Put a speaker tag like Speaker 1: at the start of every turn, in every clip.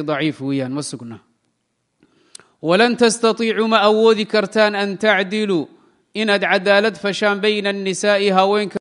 Speaker 1: daciif weeyaan ma sugna. Walan tastatiicuu ma awoodi kartaan an tacdiluu inaad cadaalad fashaan bayna annisaa'i haweenka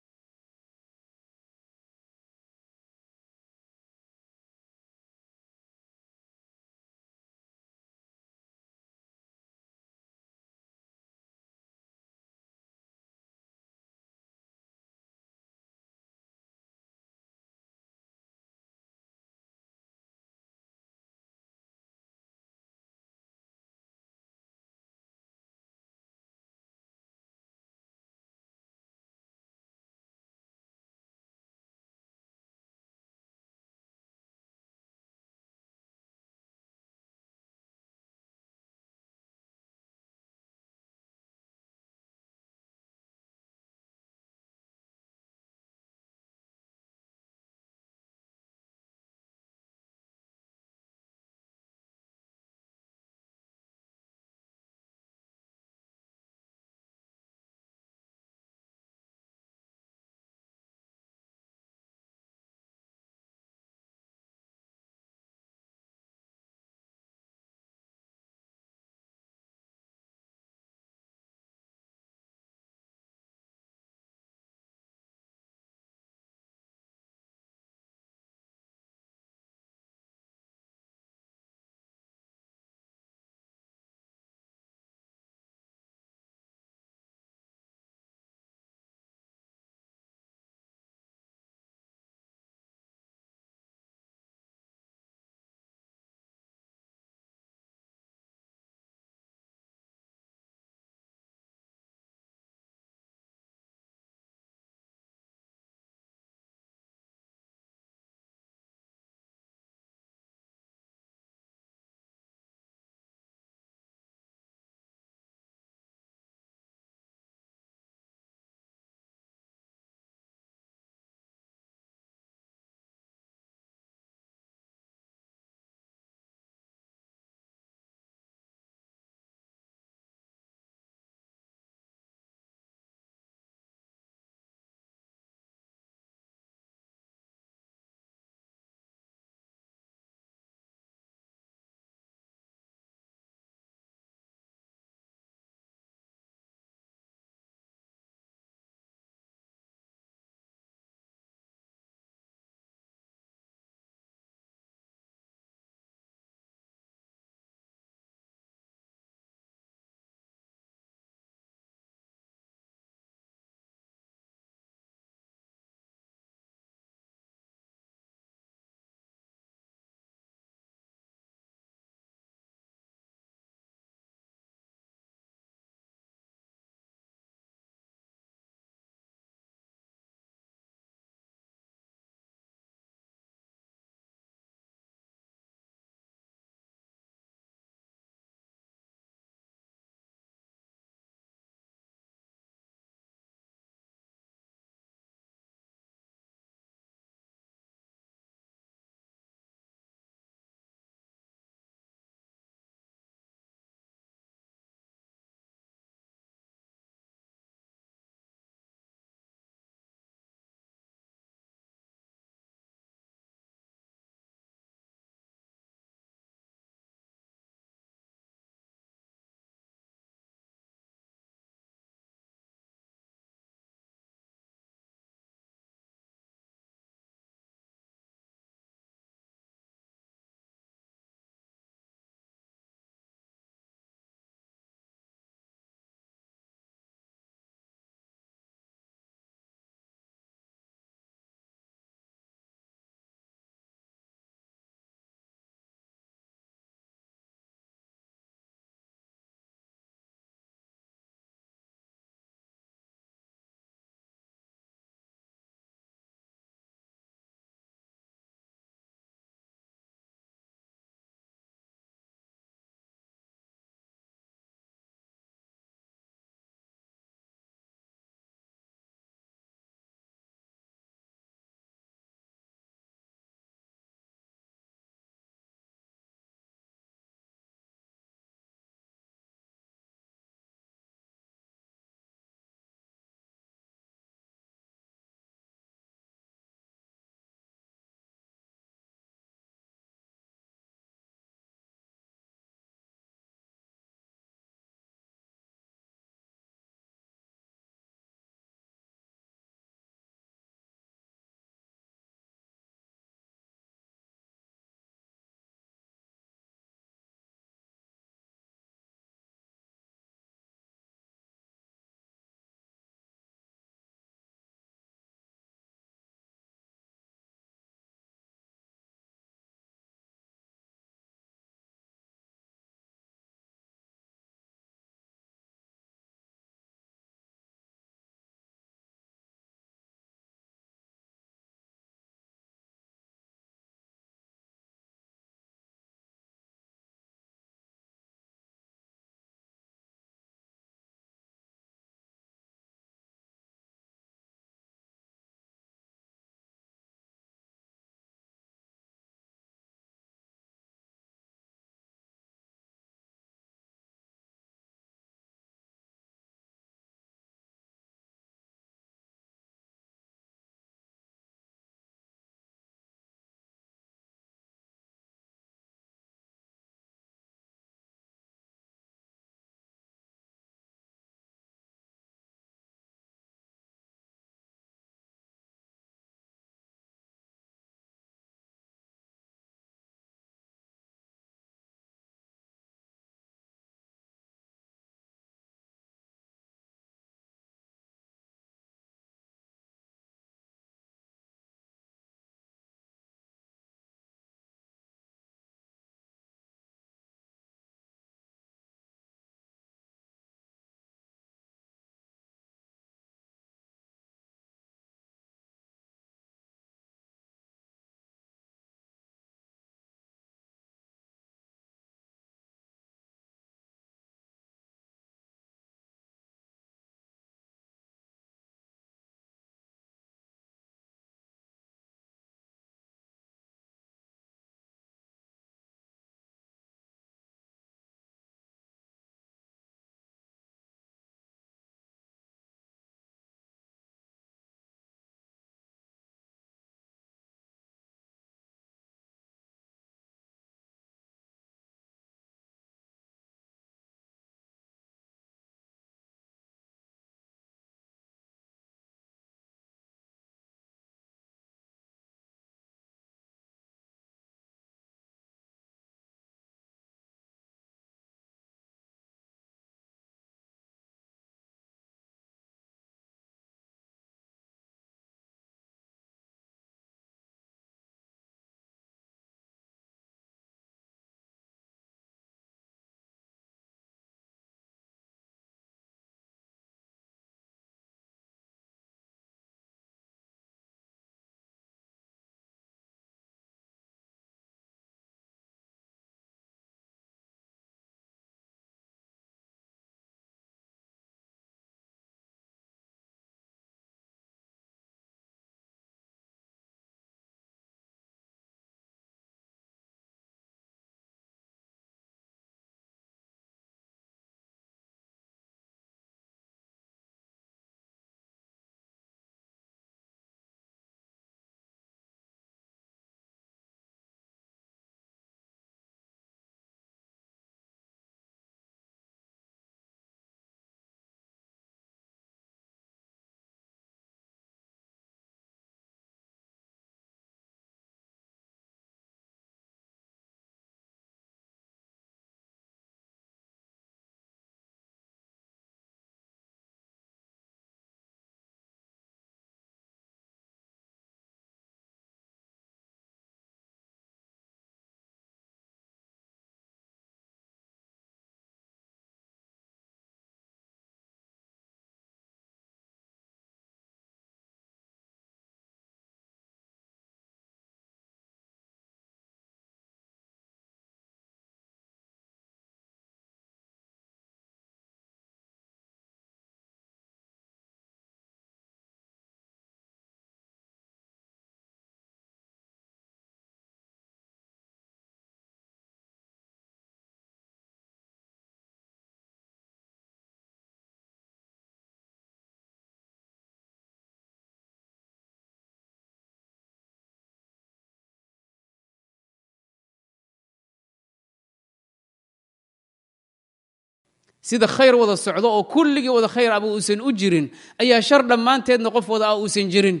Speaker 1: sida khayr wada socdo oo kulligii wada khayr aba uusan u jirin ayaa shar dhammaanteedna qof wada ah uusan jirin.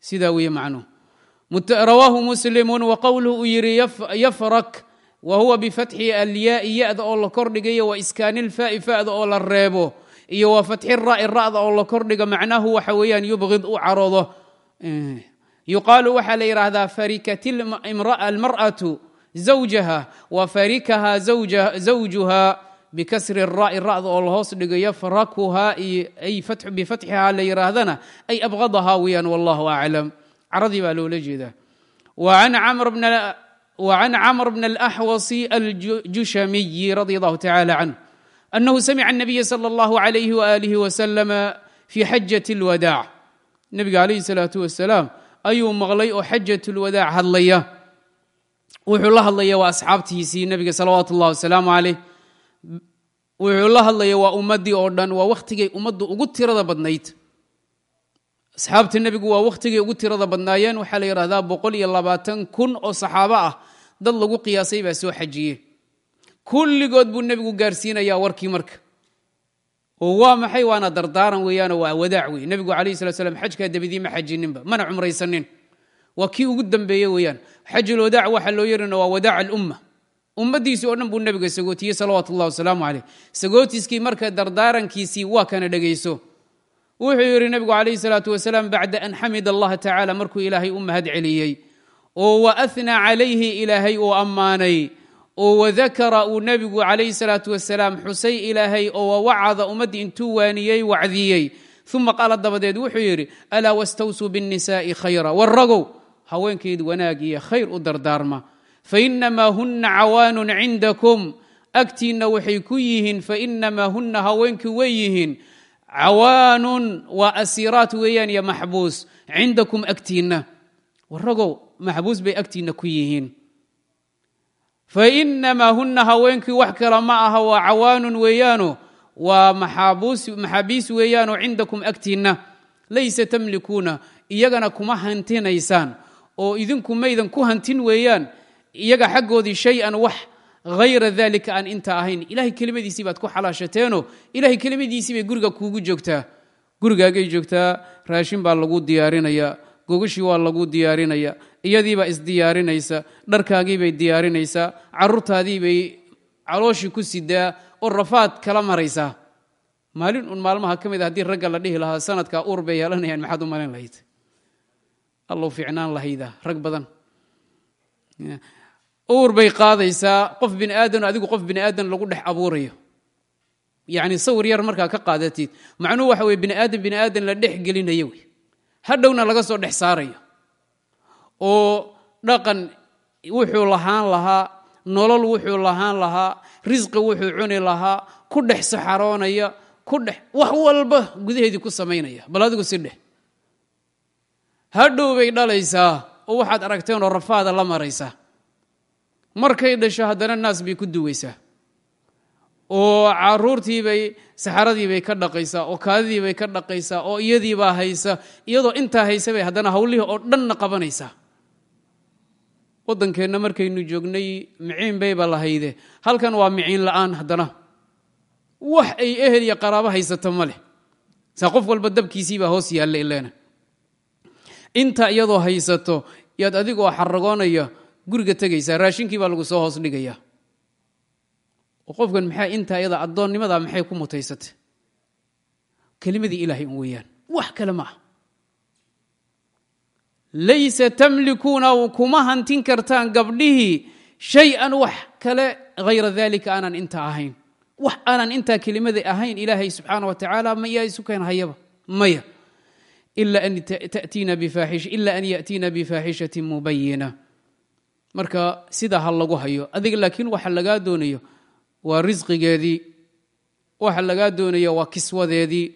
Speaker 1: Sidaa weeye macnuhu rawaahu muslimu wa qowluhu uu yidhi yafrak wa huwa bifatxi alyaai ya-da oo la kordhigayo wa iskaanilfaai fa'da oo la reebo iyo wa fatxi ra'i ra'da oo la kordhigo macnahu waxa weeyaan yubqid u caroodo yuqaalu waxaa la yidhaahdaa farikat almar'atu zawjaha wa farikaha zawjuha bikasri raa'i ra'da oo la hoos dhigayo farakuhaa bifatxihaa la yihaahdana ay abqadahaa weyaan wallahu aclam caradii baa loola jeedaa. Wacan camr bn alaxwasi aljushamiyi radia allahu tacala canhu annahu samica anabiya sala allahu alayhi waalihi wasalama fii xajat اlwadaac nebiga alayhi salaatu wasalaam ayuu maqlay oo xajat lwadaac hadlaya. Wuxuu la hadlaya waa asxaabtiisii nebiga salawaatu اllah wasalaamu calayh wuxuu la hadlaya waa ummadii oo dhan waa wakhtigay ummaddu ugu tirada badnayd. Asxaabta nebigu waa wakhtigay ugu tirada badnaayeen waxaa la yidhahdaa boqol iyo labaatan kun oo saxaabo ah dad lagu qiyaasay baa soo xajiye kulligood buu nebigu gaarsiinayaa warkii marka. Oo waa maxay? Waana dardaaran weeyaano waa wadaac wey nebigu calayhi salat slam xajkaa dabadii ma xajininba mana cumraysanin. Waa kii ugu dambeeye weeyaan. Xajulwadaac waxaa loo yerina waa wadaac alumma ummadiisii oo dhan buu nebiga sagootiyey salawaatu ullah wasalaamu caleyh sagootiskii marka dardaarankiisii waa kana dhegayso wuxuu yidhi nebigu calayhi salaatu wasalaam bacda an xamid allaha tacaala markuu ilaahay u mahad celiyey. Oo wa ahnaa calayhi ilaahay uu ammaanay. Oo wadakara uu nebigu calayhi salaatu wasalaam xusay ilaahay oo wawacada ummaddii intuu waaniyey wacdiyey. Uma qaala dabadeed wuxuu yidhi alaa wastawsuu biاnnisaa'i khayra. Warragow haweenkeyd wanaag iyo khayr u dardaarma fainamaa huna cawaanun cindakum. Agtiinna waxay ku yihiin fainamaa huna haweenkii way yihiin. Cawaanun waa asiiraat weeyaan iyo maxbuus. Cindakum agtiinna. Warragow maxbuus bay agtiinna ku yihiin. Fainamaa huna haweenkii wax kale ma aha waa cawaanun weeyaano waa maxaabiis weeyaanoo cindakum agtiinna. Laysa tamlikuuna iyagana kuma hantinaysaan oo idinku maydan ku hantin weeyaan iyaga xaggoodii shay-an wax hayra dalika aan inta ahayn. Ilahay kelimadiisii baad ku xalaashateenoo ilahay kelimadiisii bay guriga kuugu joogtaa. Gurigaagay joogtaa raashin baa lagu diyaarinaya gogashii waa lagu diyaarinaya iyadiibaa isdiyaarinaysa dharkaagiibay diyaarinaysaa caruurtaadiibay calooshii ku sidaa oo rafaad kala maraysaa. Maalin un maalmaha ka mid a haddii ragga la dhihi lahaa sanadkaa uur bay yeelanayaan maxaad u malayn lahayd? Allow ficnaan lahayda rag badan uur bay qaadaysaa qof bini aadan adigu qof bini aadan lagu dhex abuurayo. Yacni sawir yar markaa ka qaadatid macnuhu waxa weye bini aadan bini aadan la dhex gelinayo wey. Hadhowna laga soo dhex saarayo. Oo dhaqan wuxuu lahaan lahaa nolol wuxuu lahaan lahaa risqi wuxuu cuni lahaa ku dhex saxaroonaya ku dhex wax walba gudaheedii ku samaynaya. Bal adigu si dheh hadhow bay dhalaysaa oo waxaad aragteenoo rafaada la maraysaa markay dhasho haddana naas bay ku duwaysaa. Oo caruurtiibay saxaradiibay ka dhaqaysaa oo kaadidiibay ka dhaqaysaa oo iyadiibaa haysa iyadoo intaa haysa bay haddana hawlihii oo dhanna qabanaysaa waddankeenna markaynu joognay miciin bayba lahayde. Halkan waa miciin la'aan haddana. Wax ay ehel iyo qaraabo haysato ma leh. Saa qof walba dabkiisiibaa hoos yaalla ileena intaa iyadoo haysato yaad adigoo xaragoonaya guriga tegaysaa raashinkii baa lagu soo hoos dhigaya oo qofkan maxaa intaa iyada addoonnimadaa maxay ku mutaysatay? Kelimadii ilaahay un weeyaan. Wax kale ma laysa tamlikuuna kuma hantin kartaan gabdhihii shay-an wax kale hayra dalika aanan intaa ahayn. Wax aanan intaa kelimada ahayn ilaahay subxaana wa tacaala mayaa isu keen hayaba? Maya. Ila an yatiina bifaaxishati mubayina marka sidaa ha lagu hayo. Adiga laakiin waxa lagaa doonayo waa risqigeedii waxa lagaa doonaya waa kiswadeedii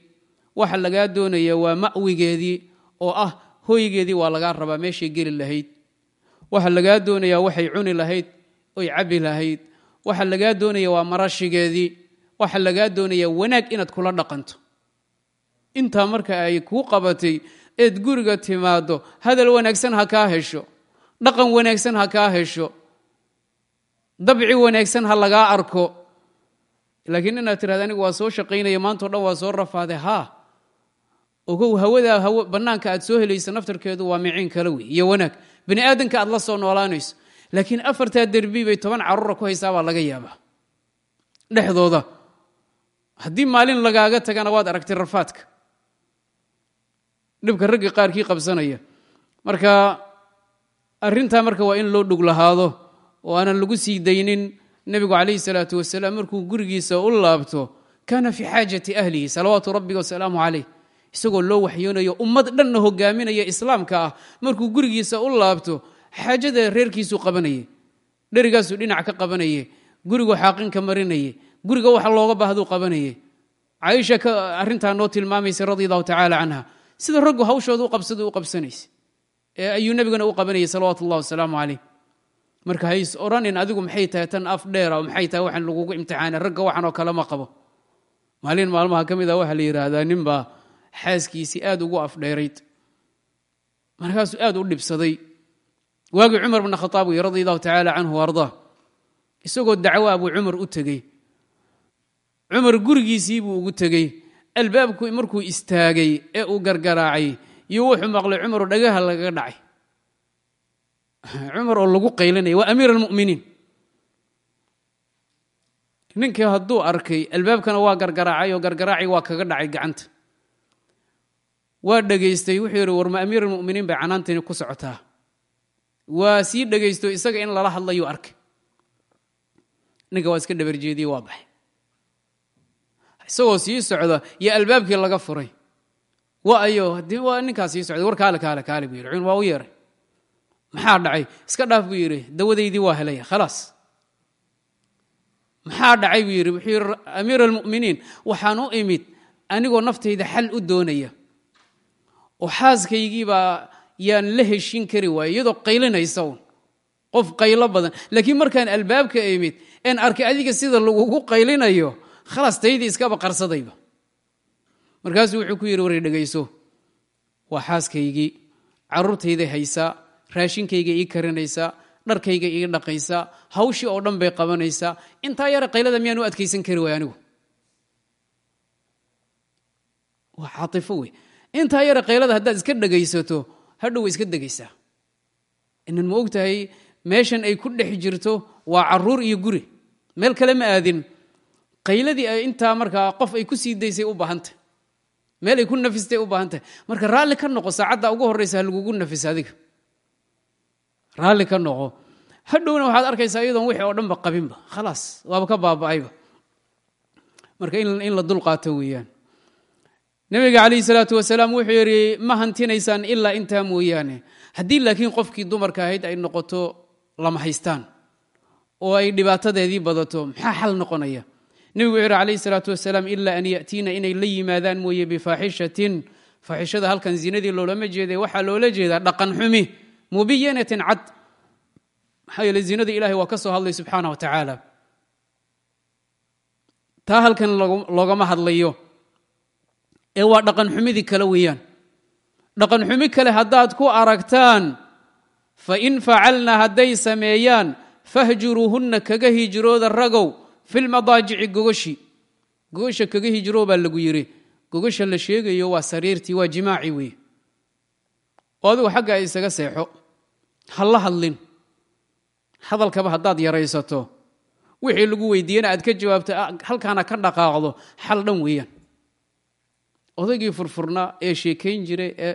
Speaker 1: waxa lagaa doonaya waa ma'wigeedii oo ah hoygeedii waa lagaa rabaa meeshay geli lahayd. Waxa lagaa doonaya waxay cuni lahayd oy cabi lahayd. Waxa lagaa doonaya waa marashigeedii waxa lagaa doonaya wanaag inaad kula dhaqanto. Intaa marka ay kuu qabatay eed guriga timaado hadal wanaagsan ha kaa hesho dhaqan wanaagsan ha kaa hesho. Dabci wanaagsan ha lagaa arko. Laakiin inaad tirahda anigu waa soo shaqaynaya maantao dhan waa soo rafaade haa ogow hawadaa haw bannaanka aad soo helaysa naftarkeedu waa miciin kale wey iyo wanaag. Bani aadamka aad la soo noolaanayso. Laakiin afartaa derbi bay toban carruura ku haysaa baa laga yaabaa. Dhexdooda. Haddii maalin lagaaga tagana waad aragtay rafaadka. Dhibka raggi qaarkii qabsanaya. Marka arrintaa marka waa in loo dhug lahaado oo aanan lagu sii daynin nebigu calayhi salaatu wasalaam markuu gurigiisa u laabto kaana fii xaajati ahlihi salawaatu rabbi wasalaamu calayh. Isagoo loo waxyoonayo ummad dhanna hogaaminaya islaamka ah. Markuu gurigiisa u laabto xaajada reerkiisuu qabanayey dherigaasuu dhinac ka qabanaye gurigu xaaqinka marinaye guriga waxa looga baahduu qabanaye caaisha arrintaa noo tilmaamaysa radi allahu tacaala canha. Sida raggu hawshooda u qabsada u qabsanaysa ayuu nebigana u qabanayay salawaatu ullahi wasalaamu calayh. Marka hays odhanin adigu maxay tahay tan af dheera maxay tahay waxaan lagugu imtixaanay? Ragga waxan oo kale ma qabo. Maalin maalmaha ka mid a waxaa la yidhaahdaa ninbaa xaaskiisii aad ugu afdheerayd markaasuu aad u dhibsaday. Waagii cumar bna khataab wey radi allahu tacaala canhu ardaa. Isagoo dacwo abuu cumar u tegey. Cumar gurigiisii buu ugu tegey. Albaabku markuu istaagay ee uu gargaraacay iyo wuxuu maqlay cumaroo dhagaha lagaga dhacay. Cumar oo lagu qaylinaya waa amiir almu'miniin. Ninkii hadduu arkay albaabkana waa gargaraacay oo gargaraacay waa kaga dhacay gacanta. Waa dhegaystay wuxuu yidhi war ma amiir almu'miniin bay canaantani ku socotaa. Waa sii dhegaysto isaga in lala hadlayuu arkay ninka waa iska dhabarjeediye waa baxay. Isagoo sii socda iyo albaabkii laga furay wa ayo haddii waa ninkaa sii socday war kaale kaale kaale buu yidhi. Waa u yeeray maxaa dhacay? Iska dhaaf buu yidhi. Dawadaydii waa helaya khalaas. Maxaa dhacay buu yidhi? Wuxuu yidhi amiir almu'miniin waxaan u imid anigoo naftayda xal u doonaya. Oo xaaskaygiibaa yaan la heshin kari waaya iyadoo qaylinaysa un qof qaylo badan. Laakiin markaan albaabka imid een arkay adiga sida lagugu qaylinayo khalaas taydii iskaba qarsadayba markaasuu wuxuu ku yidhi waray dhegayso waa xaaskaygii. Carruurtayday haysaa raashinkayga ii karinaysaa dharkayga ii dhaqaysaa hawshii oo dhan bay qabanaysaa intaa yare qaylada miyaan u adkaysan kari waay anigu. Waa caaifo wey intaa yare qaylada haddaad iska dhegaysato hadhow way iska degaysaa inan ma og tahay meeshan ay ku dhex jirto waa carruur iyo guri. Meel kale ma aadin. Qayladii ay intaa markaa qof ay ku sii daysay u baahantah meel ay ku nafistay u baahan tahay marka raalli ka noqo saacadda ugu horraysa ha lagugu nafis adiga. Raalli ka noqo. Hadhowna waxaad arkaysaa iyadoon wixii oo dhanba qabinba. Khalaas waaba ka baaba'ayba. Marka in la dulqaato weeyaan. Nebiga calayhi salaatu wasalaam wuxuu yidhi ma hantinaysaan ilaa intaa mooyaane. Haddii laakiin qofkii dumarka ahayd ay noqoto lama haystaan. Oo ay dhibaatadeedii badato maxaa xal noqonaya wuxuu yidhi calayhi salaatu wasalaam ilaa an ya'tiina inay la yimaadaan mooye bifaaxishatin faaxishada halkan zinadii loolama jeeday waxaa loola jeedaa dhaqan xumi mubiyanatin cad. Maxaa yeele zinada ilahay waa ka soo hadlay subxaana wa tacaala. Taa halkan loogama hadlayo. Ee waa dhaqan xumidii kale weeyaan. Dhaqan xumi kale haddaad ku aragtaan fain facalna hadday sameeyaan fahjuruuhunna kaga hijrooda ragow filmadaajici gogoshi. Gogosha kaga hijroo baa lagu yidhi gogosha la sheegayo waa sariirtii waa jimaaci weeye. Oo adigu xagga ay isaga seexo. Ha la hadlin. Hadalkaba haddaad yaraysato. Wixii lagu weydiiyena aad ka jawaabto halkaana ka dhaqaaqdo xal dhan weeyaan. Odaygii furfurnaa ee sheekayn jiray ee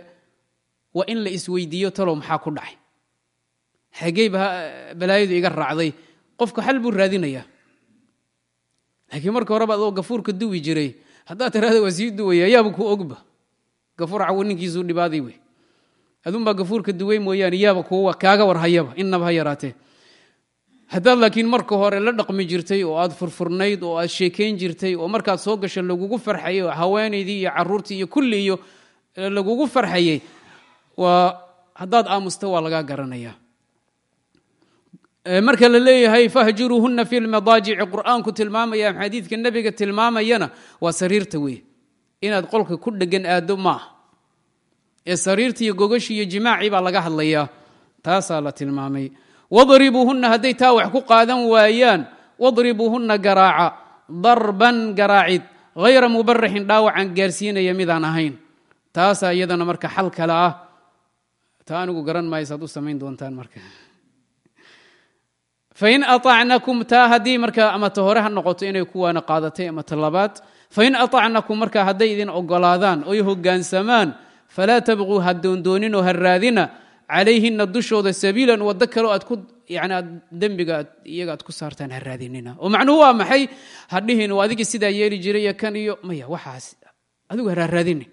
Speaker 1: waa in la isweydiiyo talow maxaa ku dhacay? Xageyba balaayadu iga raacday. Qofka xal buu raadinayaa laakiin marka horeba adoo gafuurka duwi jiray haddaad tirahda waa sii duwaya yaaba ku ogba. Gafuur cawo ninkiisuu dhibaaday wey adunbaa gafuurka duwey mooyaane yaaba kuwa kaaga warhayaba innaba ha yaraatee. Haddaad laakiin marka hore la dhaqmi jirtay oo aad furfurnayd oo aad sheekayn jirtay oo markaad soo gasha lagugu farxayay haweenaydii iyo caruurtii iyo kulli iyo lagugu farxayey waa haddaad aamusta waa lagaa garanaya marka la leeyahay fahjuruuhunna fi lmadaajici qur'aanku tilmaamaya xadiidka nebiga tilmaamayana waa sariirta wey inaad qolka ku dhegan aado maaha ee sariirta iyo gogashi iyo jimaacii baa laga hadlayaa. Taasaa la tilmaamay. Wadribuuhunna hadday taa wax ku qaadan waayaan wadribuuhunna garaaca darban garaacid hayra mubarixin dhaawacan gaarsiinaya midaan ahayn. Taasaa iyadana marka xal kale ah. Taa anigu garan maayo saad u samayn doontaan marka fain aacnakum taa haddii ama ta ha noqoto inay kuwaana qaadatay ama ta labaad fain aacnakum marka hadday idin ogolaadaan oy hogaansamaan falaa tabquu ha doondooninoo ha raadina calayhina dushooda sabiilan waddo kaleo aad ku yani aad dembiga iyaga aad ku saartaan ha raadinina oo macnuhu waa maxay hadhihin adigii sidaa yeeli jiray iyo kan iyo maya waxaas adigu haraaraadini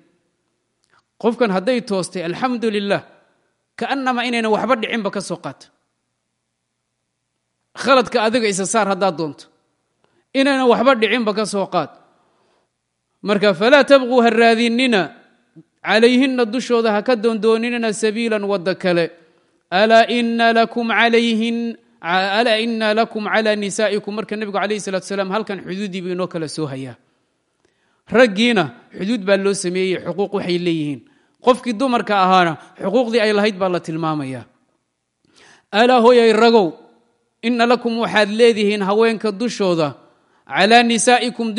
Speaker 1: qofkan hadday toostay alxamdu lilah kaanama inaynan waxba dhicinba ka soo qaata khaladka adiga isa saar haddaad doonto. Inaynan waxba dhicinba ka soo qaad. Marka falaa tabquu ha raadinina calayhina dushooda ha ka doondooninina sabiilan wadda kale. Alaa ina lakum calaa nisaa'ikum. Marka nebigu alayh salatu salaam halkan xuduuddii buu inoo kala soo hayaa. Raggiina xuduud baa loo sameeyey xuquuq waxay leeyihiin. Qofkii dumarka ahaana xuquuqdii ay lahayd baa la tilmaamaya alaa hooyay ragow ina lakum waxaad leedihiin haweenka dushooda. Calaa nisaa'ikum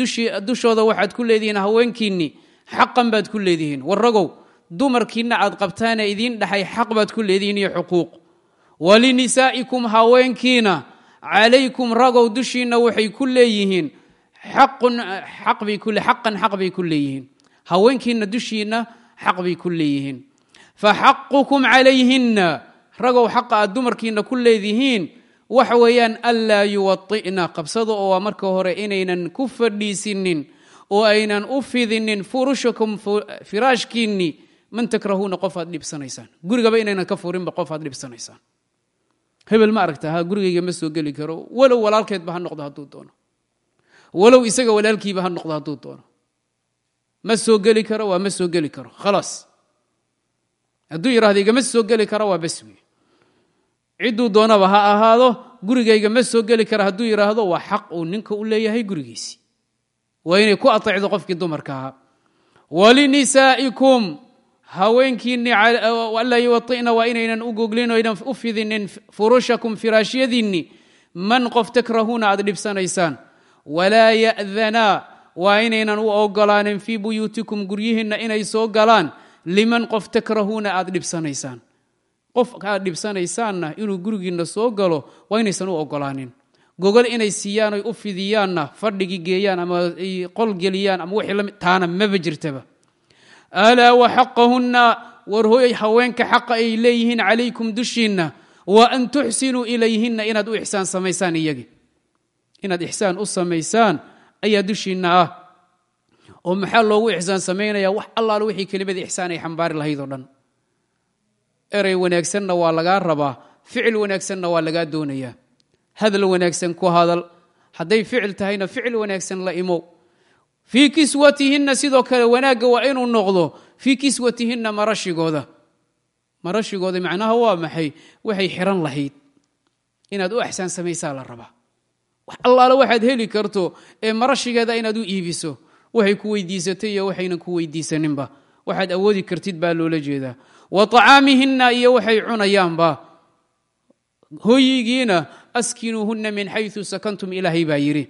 Speaker 1: dushooda waxaad ku leedihiin haweenkiinni xaqan baad ku leedihiin. Warragow dumarkiinna aad qabtaana idiin dhaxay xaq baad ku leedihiin iyo xuquuq. Walinisaa'ikum haweenkiina calaykum ragow dushiinna waxay ku leeyihiin xaqan xaq bay ku leeyihiin. Haweenkiinna dushiinna xaq bay ku leeyihiin. Faxaqukum calayhinna ragow xaqa aad dumarkiinna ku leedihiin waxa weeyaan anlaa yuwaطi'na qabsada oo waa marka hore inaynan ku fadhiisinin oo aynan u fidinin furushakum firaashkiinni. Man takrahuuna qof aad dhibsanaysaan. Gurigaba inaynan ka furinba qof aad dhibsanaysaan. Hebel ma aragta ha gurigayga ma soo geli karo. Walow walaalkeedba ha noqdo hadduu doono. Walow isaga walaalkiiba ha noqdo hadduu doono. Ma soo geli karo waa ma soo geli karo. Khalaas hadduu yidhahdo igama soo geli karo waa bas wey cidduu doonaba ha ahaado gurigayga ma soo geli kara hadduu yidhaahdo waa xaq uu ninka u leeyahay gurigiisii waa inay ku ateecdo qofkii dumarka. Ahaa walinisaa'ikum haweenkiinni anlaa yuwaطi'na waa inaynan u goglin o aynan u fidinin furushakum firaashyadiinni man qof takrahuuna aad dhibsanaysaan. Walaa ya'danaa waa inaynan u ogolaanin fii buyuutikum guryihiinna inay soo galaan liman qof takrahuuna aad dhibsanaysaan qof aad dhibsanaysaanna inuu gurigiinna soo galo waa inaysan u ogolaanin. Gogol inay siiyaan oy u fidiyaanna fadhigii geeyaan ama qol geliyaan ama wixii la mid taana maba jirtaba. Alaa waxaqahunna war hooyay haweenka xaqa ay leeyihiin calaykum dushiinna wa an tuxsinuu ilayhinna inaad u ixsaan samaysaan iyagi. Inaad ixsaan u samaysaan ayaa dushiinna ah. Oo maxaa loogu ixsaan samaynaya wax allaalo wixii kelimada ixsaan ay xambaari lahayd oo dhan erey wanaagsanna waa lagaa rabaa ficil wanaagsanna waa lagaa doonayaa hadal wanaagsan ku hadal. Hadday ficil tahayna ficil wanaagsan la imow fii kiswatihinna sidoo kale wanaagga waa inuu noqdo fii kiswatihinna marashigooda. Marashigooda macnaha waa maxay? Waxay xiran lahayd. Inaad u axsaan samaysaa la rabaa. Allaale waxaad heli karto ee marashigeeda inaad u iibiso. Waxay ku weydiisatay iyo waxaynan ku weydiisaninba. Waxaad awoodi kartid baa loola jeedaa wa طacaamihinna iyo waxay cunayaanba hoyigiina askinuuhunna min xayثu sakantum ilaahay baa yidhi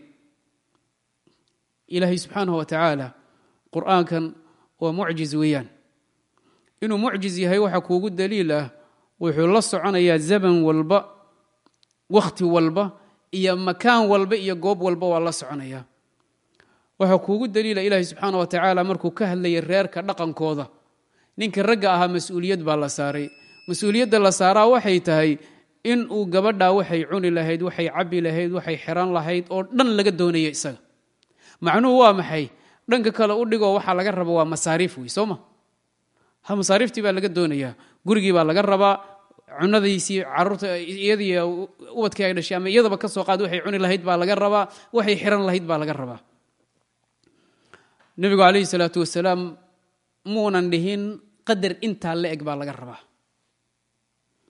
Speaker 1: ilaahay subxaanaه wa tacaala qur'aankan waa mucjiz weeyaan inuu mucjiz yahay waxaa kuugu daliil ah wuxuu la soconayaa zaman walba wakhti walba iyo makaan walba iyo goob walba waa la soconaya waxaa kuugu daliila ilaahay subxaana wa tacaala markuu ka hadlayay reerka dhaqankooda ninka ragga ahaa mas'uuliyad baa la saaray. Mas'uuliyadda la saaraa waxay tahay in uu gabadhaa waxay cuni lahayd waxay cabi lahayd waxay xiran lahayd oo dhan laga doonaya isaga. Macnuhu waa maxay? Dhanka kale u dhigoo waxaa laga raba waa masaariif wey soo ma? Ha masaariiftii baa laga doonayaa. Gurigii baa laga rabaa cunadiisii carruurta iyadii ubadkii ay dhashay ama iyadaba ka soo qaad waxay cuni lahayd baa laga rabaa waxay xiran lahayd baa laga rabaa. Nebigu calayhi salaatu wasalaam muunan dhihin qadar intaa la eg baa laga rabaa.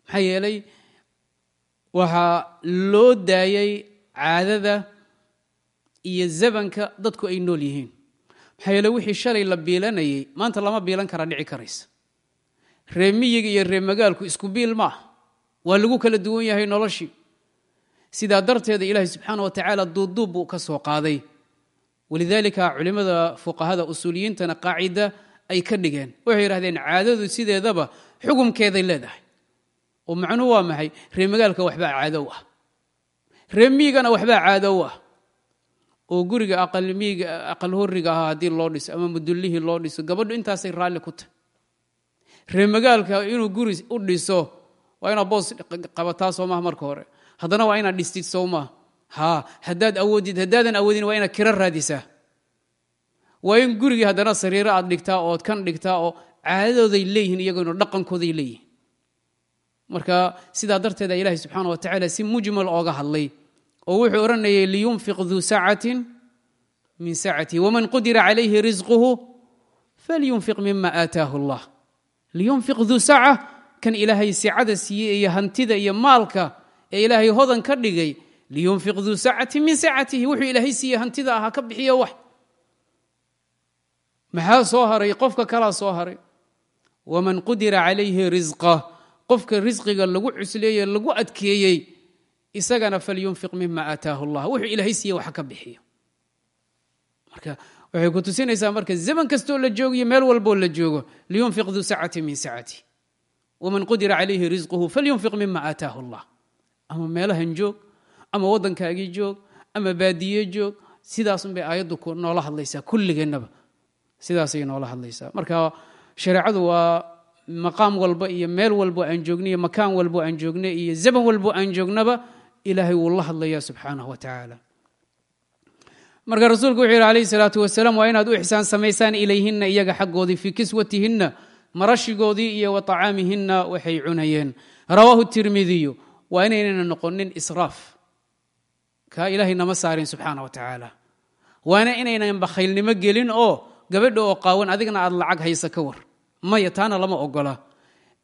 Speaker 1: Maxaa yeelay waxaa loo daayay caadada iyo zabanka dadku ay nool yihiin. Maxaa yeele wixii shalay la biilanayay maanta lama biilan karaa dhici karaysa. Ree miyiga iyo ree magaalku isku biil ma ah waa lagu kala duwan yahay noloshii. Sidaa darteeda ilaahay subxaana wa tacaala duubduub buu ka soo qaaday. Walidaalika culimmada fuqahada usuuliyiintana qaacida ay ka dhigeen. Waxay yidhahdeen caadadu sideedaba xukumkeeday leedahay. Oo macnuhu waa maxay? Ree magaalka waxbaa caadow ah. Ree miigana waxbaa caadow ah. Oo guriga aqal horiga ahaa haddii loo dhiso ama mudullihii loo dhiso gabadhu intaasay raalli ku tahy ree magaalka inuu guri u dhiso waa inaad boos qabataa soo maha marka hore. Haddana waa inaad dhistid soo maha ha haddaad awoodid haddaadan awoodin waa inaad kira raadisaa waa in gurigii haddana sariiro aad dhigtaa ood kan dhigtaa oo caadadooday leeyihiin iyagona dhaqankooday leeyihiin marka sidaa darteeda ilaahay subxaana wa tacaala si mujmal ooga hadlay oo wuxuu odhanayay liyunfiq duu sacatin min sacatihi waman qudira calayhi risquhu falyunfiq mima aataahu allah. Liyunfiq duu saca kan ilaahay sicada siiyey iyo hantida iyo maalka ee ilaahay hodan ka dhigay liyunfiq duu sacati min sacatihi wuxuu ilaahay siiyey hantida ahaa ka bixiyo wax maxaa soo haray? Qofka kalaa soo haray. Waman qudira calayhi risqah qofka risqiga lagu cusleeye lagu adkeeyey isagana falyunfiq mima aataahu llah wuxuu ilaahay siiye wax ka bixiyo. Marka waxay ku tusinaysaa marka zaman kastoo la joogiyo meel walboo la joogo liyunfiq duu sacati min sacati. Waman qudira calayhi risquhu falyunfiq mima aataahu llah ama meelahan joog ama waddankaagii joog ama baadiye joog sidaasun bay aayaddu noola hadlaysaa kulligeennaba sidaasay noola hadlaysaa. Marka shareecadu waa maqaam walba iyo meel walbo aan joogna iyo makaan walbo aan joogna iyo zaman walbo aan joognaba ilaahay wuu la hadlaya subxaanahu wa tacaala. Marka rasuulku wuxuu yidhi alayh salaatu wasalaam waa inaad u ixsaan samaysaan ilayhinna iyaga xaggoodii fii kiswatihinna marashigoodii iyo wa طacaamihinna waxay cunayeen. Rawaahu tirmidiyu waa inaynana noqonin israaf. Kaa ilaahay nama saarin subxaana wa tacaala. Waana inaynan bakhaylnimo gelin oo gabadha oo qaawan adigna aad lacag haysa ka war maya taana lama ogola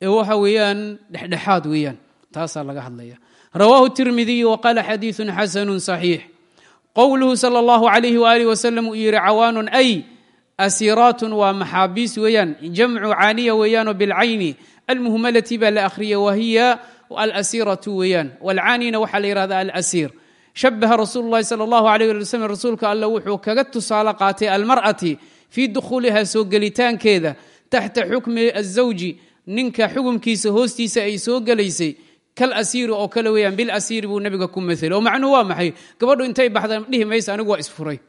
Speaker 1: ee waxa weeyaan dhexdhexaad weeyaan taasaa laga hadlaya rawaahu tirmidiyu waqaala xadiiثun xasanu صaxiix qowluhu salى اllahu alayh walih wasalam uu yihi cawaanun ay asiraatun waa maxaabiis weeyaan jamcu caaniya weeyaanoo bilcayni almuhmalati baa la akhriya wahiya alasiratu weeyaan walcaanina waxaa la yihahda alasiir shabaha rasuulu lahi salى اllahu alayh ali waslm rasuulka alla wuxuu kaga tusaale qaatay almar'ati fii dukhuuliha soo gelitaankeeda taxta xukmi azawji ninka xukumkiisa hoostiisa ay soo gelaysay kal asiiri oo kale weeyaan bilasiiri buu nabiga ku maelay oo macnuhu waa maxay? Gabadhu intay baxdaan dhihi maysa anigu waa isfuray.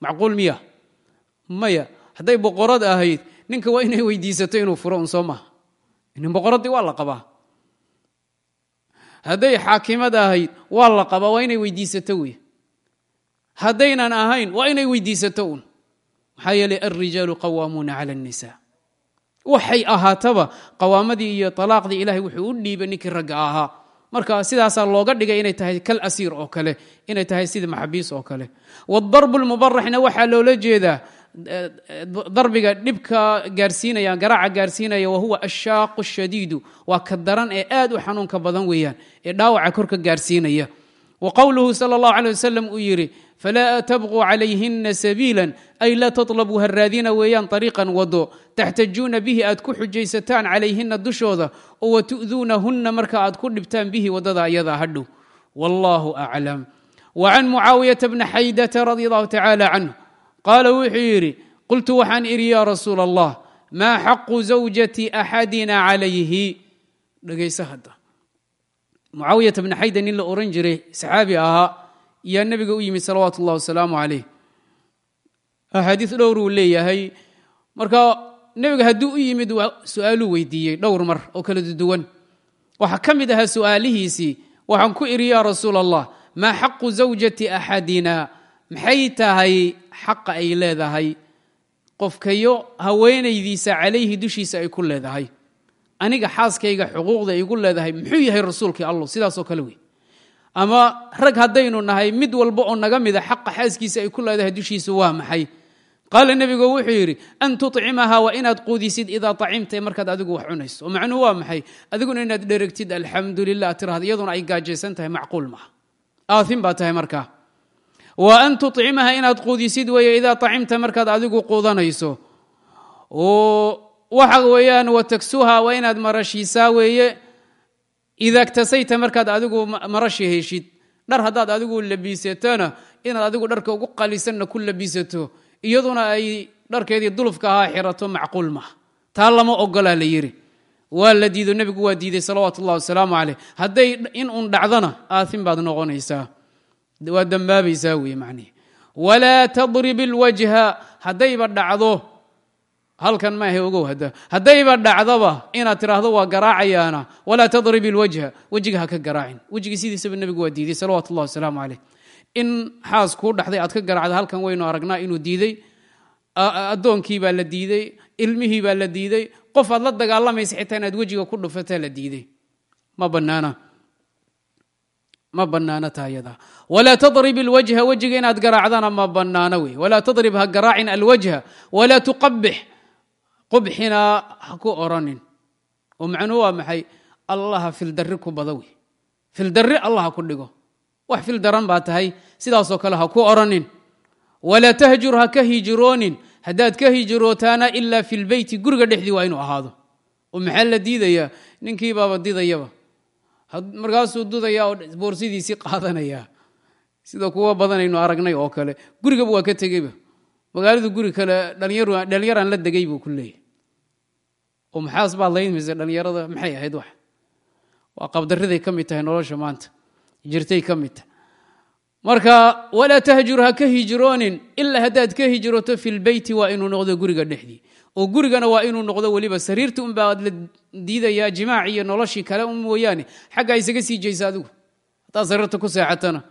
Speaker 1: Macquul miya. Maya hadday boqorad ahayd ninka waa inay weydiisato inuu furo un soo maha nin boqoraddii waa la qabaa. Hadday xaakimad ahayd waa la qabaa waa inay weydiisato wey haddaynan ahayn waa inay maxaa yeelay alrijaalu qawaamuuna cala الnisa waxay ahaataba qawaamadii iyo alaaqdii ilahay wuxuu u dhiibay ninkii ragga ahaa. Marka sidaasaa looga dhigay inay tahay kal asiir oo kale inay tahay sida maxabiis oo kale. Wdarbu lmubaraxna waxaa loola jeedaa darbiga dhibka gaarsiinaya garaaca gaarsiinaya wahuwa ashaaqu shadiidu waa ka daran ee aad u xanuunka badan weeyaan ee dhaawaca korka gaarsiinaya wa qowluhu sal اllahu alيه wasalam uu yidhi falaa tabquu calayhina sabiila ay laa taطlabuu haraadina weeyaan ariiqan wado taxtajuuna bihi aad ku xujaysataan calayhina dushooda oo watu'duunahunna marka aad ku dhibtaan bihi wadada ayadaa hadhow wallahu aclam wa can mucaawiyata bni xaydata radi allahu tacaala canhu qaala wuxuu yidhi qultu waxaan idhi ya rasuul allah maa xaqu zawjati axadina calayhi dhegayso hadda mucaawiyata bni xayda nin la oran jiray saxaabi ahaa yaa nebiga u yimid salawaatu ullahi wasalaamu calayh. Axaadiis dhowruu leeyahay marka nebiga hadduu u yimid su'aaluu weydiiyey dhowr mar oo kala duwan. Waxaa ka mid ahaa su'aalihiisii waxaan ku idhi yaa rasuul allah maa xaqu zawjati axadina maxay tahay xaqa ay leedahay? Qofkayo haweenaydiisa calayhi dushiisa ay ku leedahay aniga xaaskayga xuquuqda igu leedahay muxuu yahay rasuulkii allah sidaasoo kale wey ama rag haddaynu nahay mid walba oo naga mida xaqa xaaskiisa ay ku leedahay dushiisa waa maxay? Qaala nebigu wuxuu yidhi an tucimaha waa inaad quudisid idaa acimta markaad adigu wax cunayso. Oo macnuhu waa maxay? Adiguna inaad dheregtid alxamdu lilah tirahda iyaduna ay gaajaysan tahay macquul maaha. Aaim baa tahay markaa wa an tucimaha inaad quudisid weeye idaa acimta markaad adigu quudanayso waxa weeyaan wataksuha waa inaad marashiisaa weeye. Ida ktasayta markaad adigu marashi heshid. Dhar haddaad adigu labiisatana inaad adigu dharka ugu qalisanna ku labisato iyaduna ay dharkeedii dulufka ahaa xirato macquul maha taa lama ogolaa la yidhi. Waa la diido nebigu waa diiday salawaatu ullahi wasalaamu caleyh hadday in un dhacdona aatin baad noqonaysaa. Waa dambaabaysaa weye macnihi walaa tadrib ilwajha haddayba dhacdo halkan maahe ogow hadda. Haddayba dhacdoba inaad tidhaahdo waa garaacayaana. Walaa tadrib ilwajha wejiga ka garaacin. Wejigii sidiisaba nebigu waa diiday salawatu ullahi wasalaamu in xaas kuu dhaxday aad ka garaacda halkan waynu aragnaa inuu diiday addoonkii baa la diidey ilmihii baa la diidey. Qof aad la dagaalamaysa xitaa inaad wejiga ku dhufataa la diiday ma banaana ma banaana taayada. Walaa tadrib ilwajha wejiga inaad garaacdana ma banaano wey. Walaa tadrib ha garaacin alwajha. Walaa tuqabix qubxina ha ku oranin. Oo macnuhu waa maxay? Allaha fildarri ku bada wey fildarri allah ha ku dhigo. Wax fil daran baa tahay sidaasoo kale ha ku oranin. Walaa tahjur ha ka hijroonin. Haddaad ka hijrootaana ilaa fi lbeyti guriga dhexdii waa inuu ahaado. Oo maxaa la diidayaa ninkii baaba didayaba markaasuu dudaya oo boorsidiisii qaadanaya sida kuwa badanaynu aragnay oo kale. Gurigaba waa ka tegeyba magaaladu guri kale dhalinyaraan la degay buu ku leeyahy oo maxaas baad laynmaysa dhalinyarada maxay ahayd wax? Waa qabdariday ka mid tahay nolosha maanta jirtay ka mid tahay. Marka walaa tahjur ha ka hijroonin ilaa haddaad ka hijroto fi waa inuu noqdo guriga dhexdii. Oo gurigana waa inuu noqdo weliba sariirta unbaa la diidayaa jimaac iyo noloshii kale un mooyaane. Xaggaa isaga sii jeyso adigu. Haddaad sariirta ku seexatana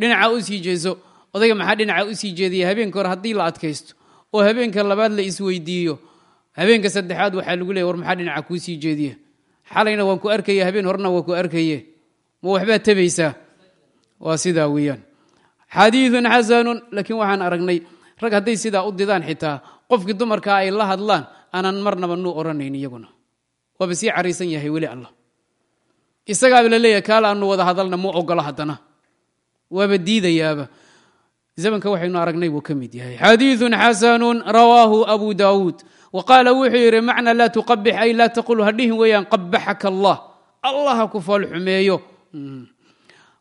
Speaker 1: dhinaca u sii jeeso odayga maxaa dhinaca u sii jeediya habeenka hore haddii la adkaysto oo habeenka labaad la isweydiiyo habeenka saddexaad waxaa lagu leeya war maxaa dhinaca kuu sii jeediya xalayna waan ku arkaya habeen horena waa ku arkaye ma waxbaad tabaysaa waa sidaa weeyaan. Xadiiثun xasanun laakiin waxaan aragnay rag hadday sidaa u didaan xitaa qofkii dumarkaa ay la hadlaan aanan marnaba nuu oranayn iyaguna. Waaba sii cariisan yahay weli allah. Isagaaba la leeyahay kaala aanu wada hadalna mu ogolo haddana. Waaba diidayaaba zamanka waxaynu aragnay buu ka mid yahay. Xadiiثun xasanun rawaahu abu daawuud. Wa qaala wuxuu yidhi macna laa tuqabix ay laa taqul hadhihin weeyaan qabaxaka allah. Allah ha ku foolxumeeyo.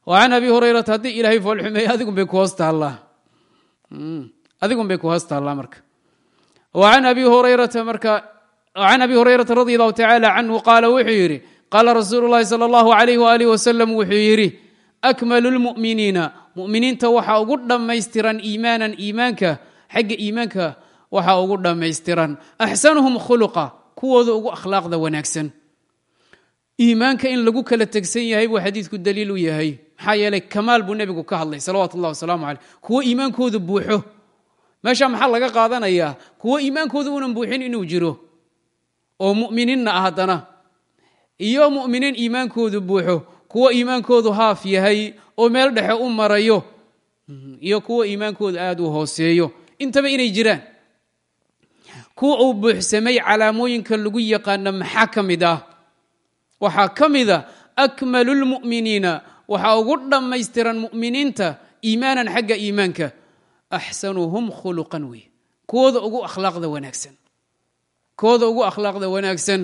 Speaker 1: An abi hurayrata haddii ilaahay foolxumeeye adigun bay ku hoos taallaa taallaa marka. An abi hurayrata radi allahu tacaala canhu qaala wuxuu yidhi qaala rasuulu llahi sala allahu alayh waalih wasalam wuxuu yidhi akmalu lmu'miniina mu'miniinta waxaa ugu dhammaystiran iimaanan iimaanka xagga iimaanka waxaa ugu dhammaystiran. Axsanuhum khuluqa kuwooda ugu akhlaaqda wanaagsan. Iimaanka in lagu kala tegsan yahay buu xadiidku daliil u yahay. Maxaa yeelay kamaal buu nebigu ka hadlay salawatu ullahi wasalaamu caleyh kuwo iimaankoodu buuxo. Meesha maxaa laga qaadanayaa kuwo iimaankoodu unan buuxin inuu jiro. Oo mu'miniinna ah haddana. Iyo mu'miniin iimaankoodu buuxo kuwo iimaankoodu haaf yahay oo meel dhexe u marayo iyo kuwo iimaankoodu aad u hooseeyo. Intaba inay jiraan. Kuwa uu buuxsamay calaamooyinka lagu yaqaano maxaa ka mid ah? Waxaa ka mida akmalu lmu'miniina waxaa ugu dhammaystiran mu'miniinta iimaanan xagga iimaanka. Axsanuhum khuluqan wey kuwooda ugu akhlaaqda wanaagsan kuwooda ugu akhlaaqda wanaagsan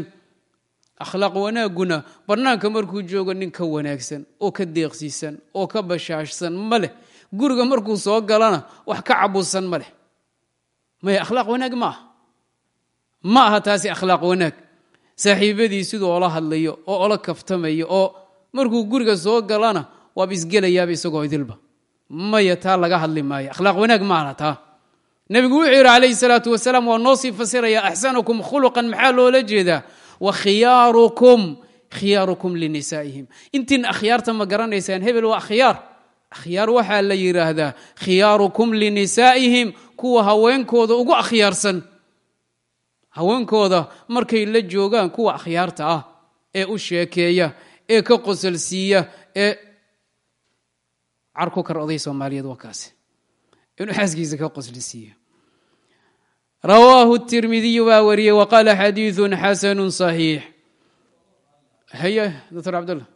Speaker 1: akhlaaq wanaaguna bannaanka markuu joogo nin ka wanaagsan oo ka deeqsiisan oo ka bashaashsan ma leh. Guriga markuu soo galana wax ka cabusan ma leh. Maya akhlaaq wanaag ma aha? Ma aha taasi akhlaaq wanaag. Saaxiibadii siduu ola hadlayo oo ola kaftamayo oo markuu guriga soo galana waaba isgelayaaba isagoo idilba. Maya taa laga hadli maayo. Akhlaaq wanaag maana taa. Nebigu wuxuu yidhi calayhi salaatu wasalaam waa noo sii fasiraya axsanukum khuluqan maxaa loola jeedaa wa khiyaarukum linisaa'ihim. Intiin akhyaarta ma garanaysaan hebel waa akhyaar akhyaar waxaa la yidhaahdaa khiyaarukum linisaa'ihim kuwa haweenkooda ugu akhyaarsan haweenkooda markay la joogaan kuwa akhyaarta ah ee u sheekeeya ee ka qosolsiiya ee carku kar oday soomaaliyeed waa kaasi. Inuu xaaskiisa ka qoslisiiyo rawaahu tirmidiyu baa wariyey wa qaala xadiiثu xasanu صaxiix haye doctor cabdullah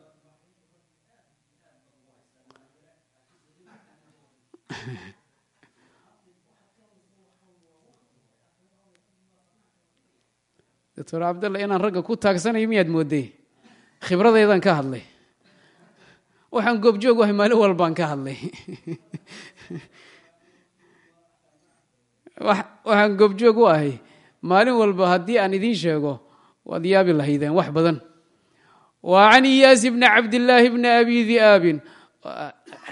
Speaker 1: doctor cabdalla inaan ragga ku taagsanayo miyaad mooday khibradaydan ka hadlay waxaan goobjoog ahay maalin walbaan ka hadlay waxaan goobjoog u ahay. Maalin walba haddii aan idiin sheego waad yaabi lahaydeen wax badan. Wa iyaas bni cabdillaahi bni abi di'aabin.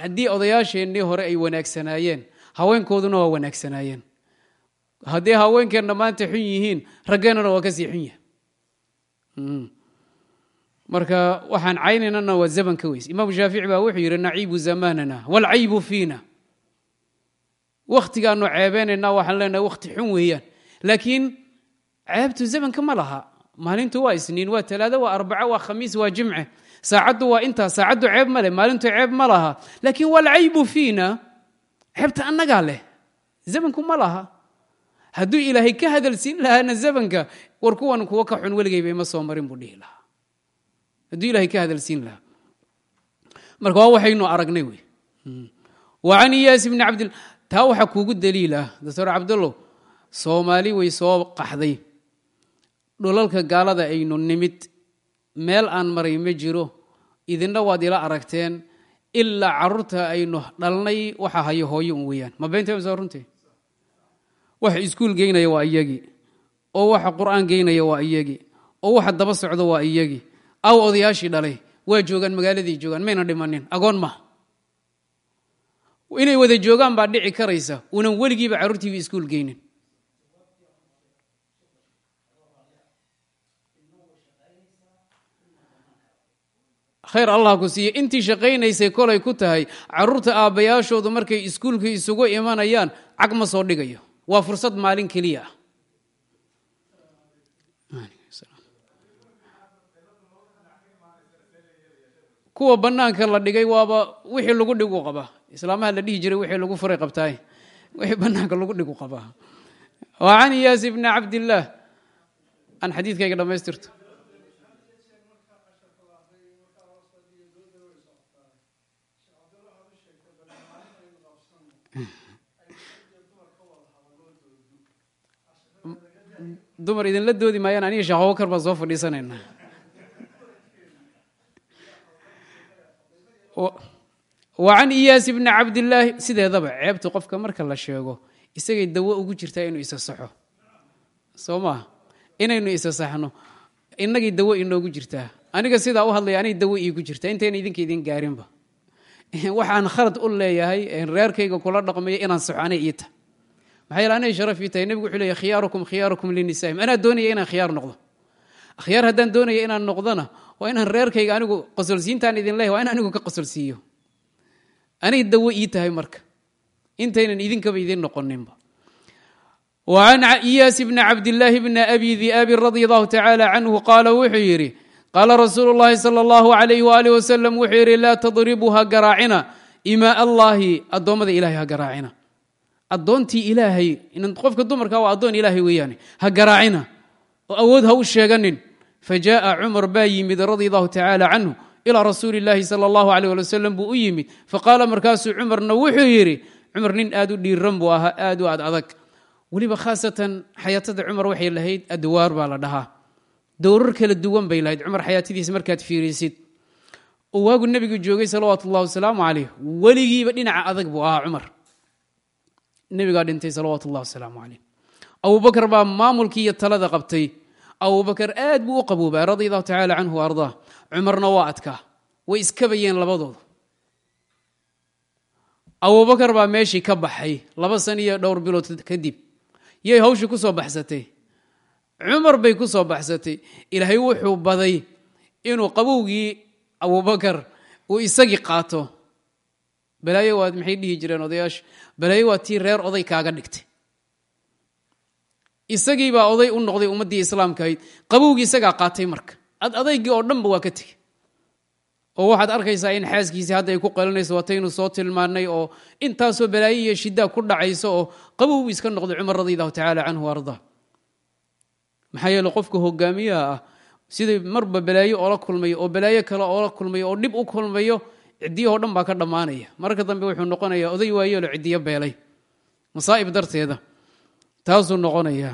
Speaker 1: Haddii odayaasheennii hore ay wanaagsanaayeen haweenkooduna waa wanaagsanaayeen. Haddii haweenkeenna maanta xun yihiin raggeennana waa ka sii xun yahay. Marka waxaan caynaynana waa zaman ka weys. Imaamu shaafici baa wuxuu yidhi naciibu zamanana waalcaybu fiina wakhtigaanu ceebeynaynaa waxaan leenahay wakhti xun weeyaan. Laakiin ceebtu zamanka ma laha. Maalintu waa isniin waa talaado waa arbaco waa khamiis waa jimce. Saacaddu waa intaas saacaddu ceeb ma leh maalintu ceeb ma laha. Laakiin waalcaybu fiina ceebta annagaa leh. Zamanku ma laha. Hadduu ilaahay ka hadalsiin lahaana zamanka war kuwan kuwa ka xun weligayba ima soo marin buu dhihi lahaa. Hadduu ilahay ka hadalsiin lahaa. Marka waa waxaynu aragnay wey wa can iyaas bni cabdil taa waxaa kuugu daliila doctor cabdallow soomaali way soo qaxday. Dhulalka gaalada aynu nimid. Meel aan maray ma jiro. Idinna waad ila aragteen. Ilaa carruurta aynu dhalnay waxa hayo hooyo un weeyaan. Ma beynta soo runtii? Waxa iskuul geynaya waa iyagii oo waxa qur'aan geynaya waa iyagii oo waxa daba socdo waa iyagii aw odayaashii dhalay. Waa joogaan magaaladii joogaan. Mayna dhimanin. Agoon ma inay wada joogaan baa dhici karaysa. Unan weligiiba carruurtiiba iskuul geynin. Khayr allah ku siiye intii shaqaynaysay kolay ku tahay carruurta aabbayaashoodu markay iskuulka isugu imanayaan cag ma soo dhigayo. Waa fursad maalin keliya. Ah kuwa bannaanka la dhigay waaba wixii lagu dhigu qabaa islaamaha la dhihi jiray wixii lagu furay qabtaay wixii bannaanka lagu dhigu qabaa. Wa can iyaas bni cabdillaah aan xadiidkayga dhammaystirto. Dumar idinla doodi maayaan aniga sheekh abubakar baan soo fadhiisanaynaa wa can iyaas bni cabdillaahi sideedaba ceebta qofka marka la sheego isagay dawo ugu jirtaa inuu isa saxo. Soo maaha inaynu isa saxno innagay dawo inoogu jirtaa. Aniga sidaa u hadlaya anay dawo iigu jirtaa intayna idinka idin gaarinba. Waxaan khalad u leeyahay reerkayga kula dhaqmayo inaan saxo anay ii maxaa yeele anay sharaf ii tahay nebigu wuxuu leeya khiyaarukum khiyaarukum linisaa'im anaa doonaya inaan khiyaar noqdo. Akhyaar haddaan doonaya inaan noqdona waa inaan reerkayga anigu qosolsiintaan idin leeyahy waa in anigu ka qosolsiiyo anay dawo ii tahay marka. Intaynan idinkaba idin noqoninba can iyaas bni cabdillaahi bni abi di'aabin radia allahu tacaala canhu qaala wuxuu yidhi qaala rasuulu llahi sala allahu alayh waalih wasalam wuxuu yidhi laa tadribu ha garaacina imaa allaahi addoommada ilahay ha garaacina. Addoontii ilaahay qofka dumarka waa addoon ilaahay weeyaane ha garaacina. Oo awood ha u sheeganin. Fa jaءa cumar baa yimid radia allahu tacaala canhu ilaa rasuuli اllaahi salى اllahu alيh ali wasalam buu u yimid faqaala markaasuu cumarna wuxuu yidhi cumar nin aad u dhiiran buu ahaa aad u ad adag weliba khaasatan xayaatada cumar waxay lahayd adwaar baa la dhahaa dowrar kala duwan bay lahayd cumar xayaatadiisa markaad fiirisid oo waagu nebigu joogay salawaatu اllah wasalaamu calayh weligiiba dhinaca adag buu ahaa cumar nebigaa dhintay salawaatu اllah wasalaamu calayh abubakar baa maamulkii iyo talada qabtay abubakar aad buu u qaboobaa radia allahu tacala canhu wa ardaa cumarna waa adkaa way iskabayeen labadooda abubakar baa meeshii ka baxay laba san iyo dhowr bilood kadib yay hawshii ku soo baxsatay. Cumar bay ku soo baxsatay. Ilaahay wuxuu baday inuu qabowgii abubakar uu isagii qaato. Balaayo waad maxay dhihi jireen odayaasha balaayo waa tii reer oday kaaga dhigtay. Isagii baa oday u noqday ummaddii islaamka ahayd. Qabowgii isagaa qaatay marka ad adaygii oo dhanba waa ka tegey oo waxaad arkaysaa in xaaskiisii hadda ay ku qalinayso wataynu soo tilmaannay oo intaasoo balaayo iyo shidaa ku dhacayso oo qabowgii iska noqday cumar radi allahu tacaala canhu ardaa. Maxaa yeele qofka hogaamiyaha ah sidai marba balaayo oola kulmayo oo balaayo kale oola kulmayo oo dhib u kulmayo ciddiyahoo dhan baa ka dhammaanaya. Marka dambe wuxuu noqonayaa oday waayeelo ciddiyo beelay. Masaa'ib darteeda taasuu noqonayaa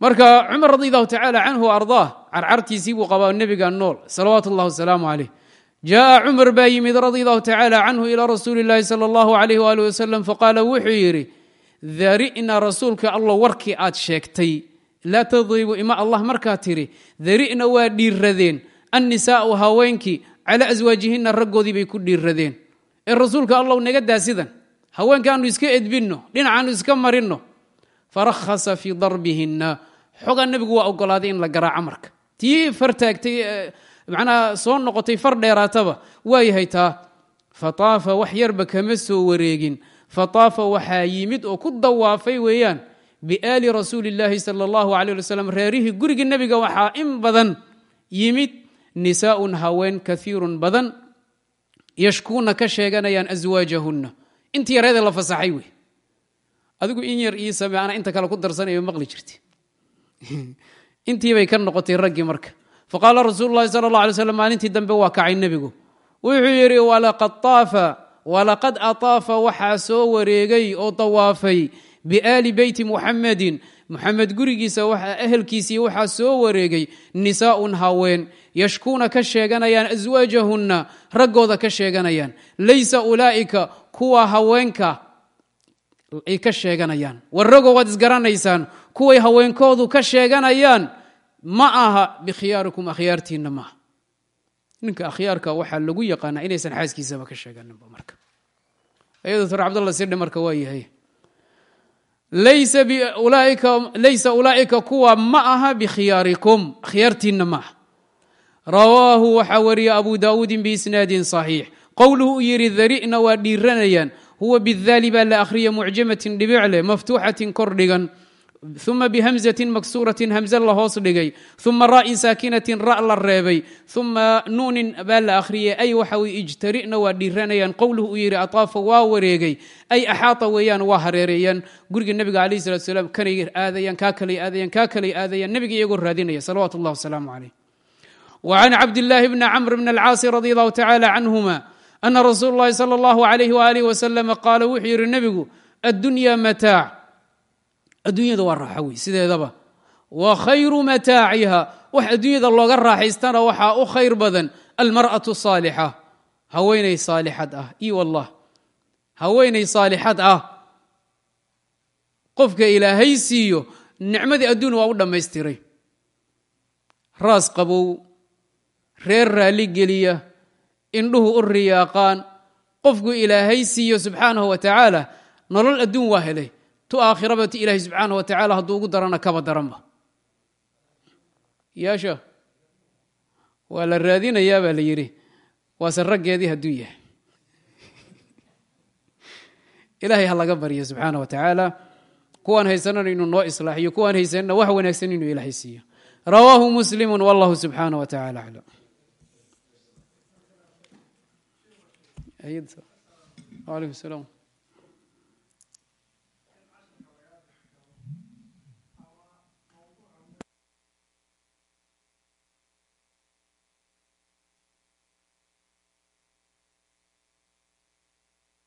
Speaker 1: marka cumar radi allahu tacaala canhu ardaa carcartiisii buu qabaa nebiga nool salawaatu ullah wasalaamu caleyh jaءa cumar baa yimid radi allahu tacaala canhu ilى rasuuli اllahi salى اllahu alayh wali wasalam faqaala wuxuu yidhi dari'na rasuulka allah warkii aad sheegtay laa tadribu ima allah markaa tiri dari'na waa dhiiradeen annisaau haweenkii cala aswaajihina raggoodii bay ku dhiiradeen ee rasuulka allow naga daa sidan haweenkaanu iska edbinno dhinacaanu iska marinno farahasa fii darbihina xogaa nebigu waa ogolaaday in la garaaco marka. Tii fartaagtay macnaha soo noqotay far dheeraataba waa yahay taa fataafa wax yarba kama soo wareegin. Fataafa waxaa yimid oo ku dawaafay weeyaan biaali rasuuli illaahi sala allahu alayh wasalam reerihii gurigii nebiga waxaa in badan yimid nisaaun haween kaiirun badan yashkuuna ka sheeganayaan aswaajahunna intii yareeda la fasaxay wey adigu in yar ii same ana inta kale ku darsanayo maqli jirti intiibay ka noqotay raggii marka. Faqaala rasuulu lahi sala allah alay slam maalintii dambe waa kacay nebigu. Wuxuu yidhi walaqad ataafa waxaa soo wareegay oo dawaafay biaali beyti muxamedin muxamed gurigiisa ehelkiisii waxaa soo wareegay nisaaun haween. Yashkuuna ka sheeganayaan aswaajahunna raggooda ka sheeganayaan. Laysa ulaa'ika kuwa haweenka ay ka sheeganayaan. Warrago waad isgaranaysaan kuway haweenkoodu ka sheeganayaan ma aha bikhiyaarikum akhyaartiinna maaha ninka akhyaarka waxaa lagu yaqaanaa inaysan xaaskiisaba ka sheeganinba marka. Ayado tor cabdalla sidhe marka waa yahay laysa ulaa'ika kuwa ma aha bikhiyaarikum akhyaartiinna maaha rawaahu waxaa wariya abu daawuudin biisnaadin صaxiix qowluhu u yidhi dari'na waa dhiiranayaan huwa bidaali baa la akhriya mucjamatin dhibicle maftuuxatin kor dhigan uma bhamزة maksuuraةi hamze la hoos dhigay uma ra'in saakinatin ra' la reebay uma nuunin baa la akhriyey ay waxa wy ijtarina waa dhiiranayaan qowluhu uu yidhi aطaafa waa wareegay ay axaata weeyaan waa hareereeyaan guriga nebiga alayh الslat slam kanay aadayaan kaa kalay aadayaan kaa kalay aadayaan nebiga iyagoo raadinaya salawat اllah wasalaamu عaleyh وعn cabdالlahi bni cmr bn اlcaasi radي اllahu tacalى canهuma ana rasuul lahi sal اllahu alayh waalih qaala wuxuu yidhi nebigu addunya mataac adduunyada waa raaxo wey sideedaba wa khayru mataaciha wax adduunyada looga raaxaystana waxaa u khayr badan almar'aةu saalixa haweenay saalixad ah i wallah haweenay saalixad ah qofka ilaahay siiyo nicmadii adduun waa u dhammaystiray raas qabow reer raalli geliya indhuhu u riyaaqaan qofku ilaahay siiyo subxaanahu wa tacaala nolol adduun waa helay. Tu aakhiraba ti ilaahay subxaana wa tacaala hadduu ugu darana kaba daranba yaasha waa la raadinayaa baa la yidhi waase raggeedii hadduu yahay. Ilaahay ha laga baryo subxaana wa tacaala kuwaan haysanana inuu noo islaaxiyo kuwaan haysanana wax wanaagsan inuu ilaahay siiyo. Rawaahu muslimu wallahu subxaana wa tacaala aclam alaykum salaam